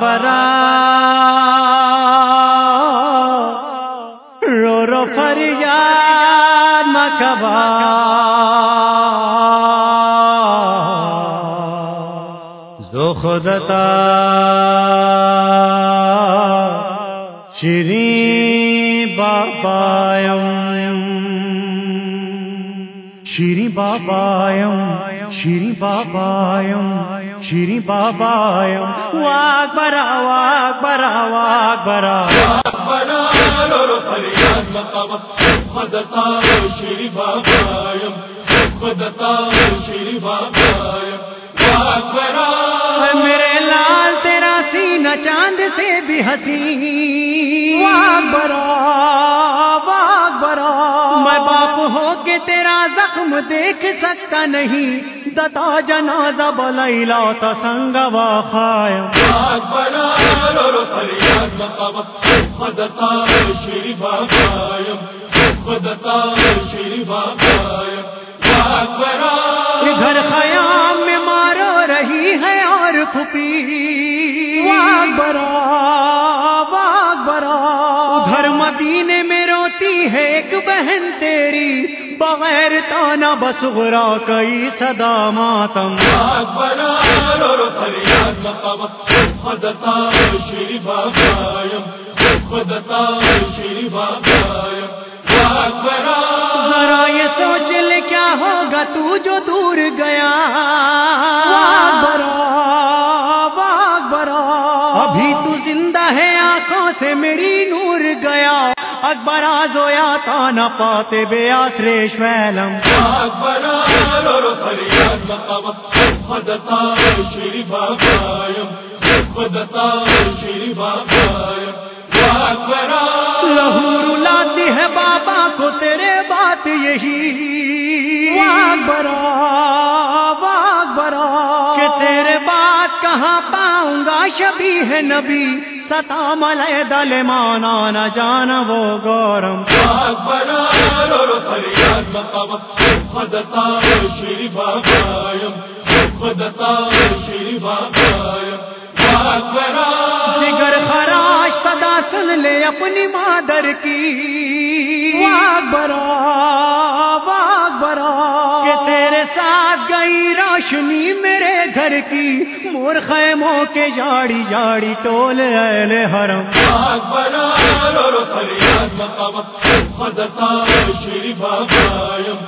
برا رو رو فریاد مکبا زو خودتا شری بابایم۔ شری بابایم۔ شری بابایم شری بابایم واک برا واک برا واک برا خدتا شری بابایم خدتا شری بابایم واک برا میرے لال، تیرا سینہ چاند سے بھی ہنسی واک برا میں باپ ہو کے تیرا زخم دیکھ سکتا نہیں۔ دتا جنازہ سنگ وا واک برا رو فریاد مقام۔ خدتا شری گھر خیام میں مارو رہی ہے اور پھپی برا واگ برا۔ ادھر مدینے ہے ایک بہن تیری، بغیر تانا بس غرا کئی صدا ماتم۔ شری بابایم شری بابایم ذرا یہ سوچ لے کیا ہوگا تو جو دور گیا۔ برا برا ابھی تو زندہ ہے آنکھوں سے میری نور گیا۔ اکبر زویا تا نہ پاتے بے آسریش ویلم۔ فریاد مقام خدتا شری بابایم خدتا شری بابایم واک برا لہو رلاتی ہے بابا کو تیرے بات یہی برا کہ تیرے بات کہاں پاؤں گا؟ شبی ہے نبی۔ ستا ملے دل مانا نہ جانا وہ گورم۔ رو فریاد مقام شری بابایم خدتا شری بابایم واک برا جگر خراش صدا سن لے اپنی مادر کی۔ واگ برا واگ برا۔ کہ تیرے ساتھ گئی روشنی میرے گھر کی مور خیموں کے جاڑی جاڑی ٹول اہل حرم۔ واک شری بابایم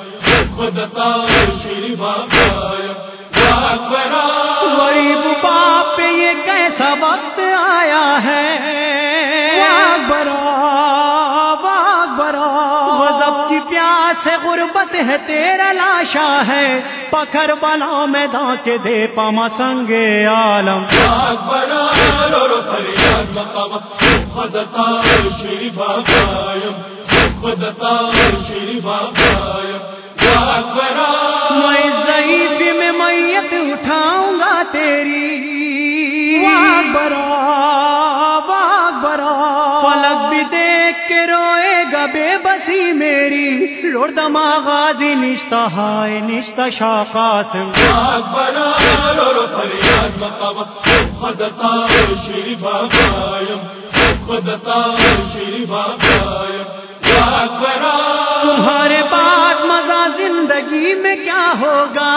برا غضب کی پیاس ہے غربت ہے تیرا لاشا ہے۔ پکھر بلا میں کے دے پاما سنگے عالم۔ شری خدتا شری بابایم فلک بھی دیکھ کے روئے گا بے بسی میری۔ لوڑ دما غازی نشتہ ہائے نشتہ شاہ قاسم واک برا رو فریاد مقام۔ خدتا شری خدتا تمہارے بعد مزہ زندگی میں کیا ہوگا؟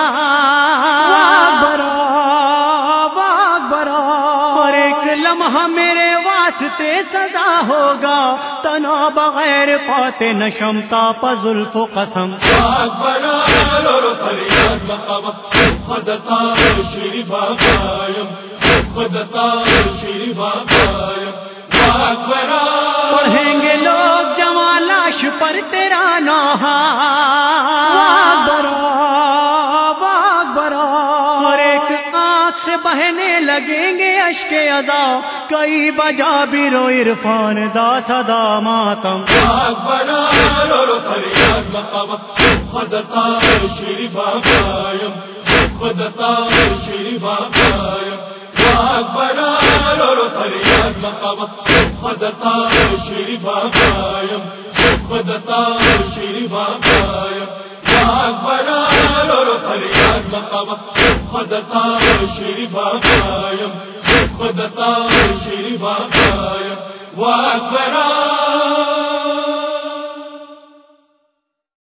ایک لمحہ میرے واسطے سزا ہوگا۔ تنا بغیر پاتے نشمتا پزلف و قسم۔ پڑھیں گے لوگ جمع لاش پر تیرا نوحا لگیں گے اشک ادا، کئی بجا بھی رو عرفان دا صدا ماتم۔ شری بابایم خدتا شری بابایم واک رو فریاد مقام خدتا شری بابایم خدتا شری بابایم خدتا شری بابایم خدتا شری بابایم واک برا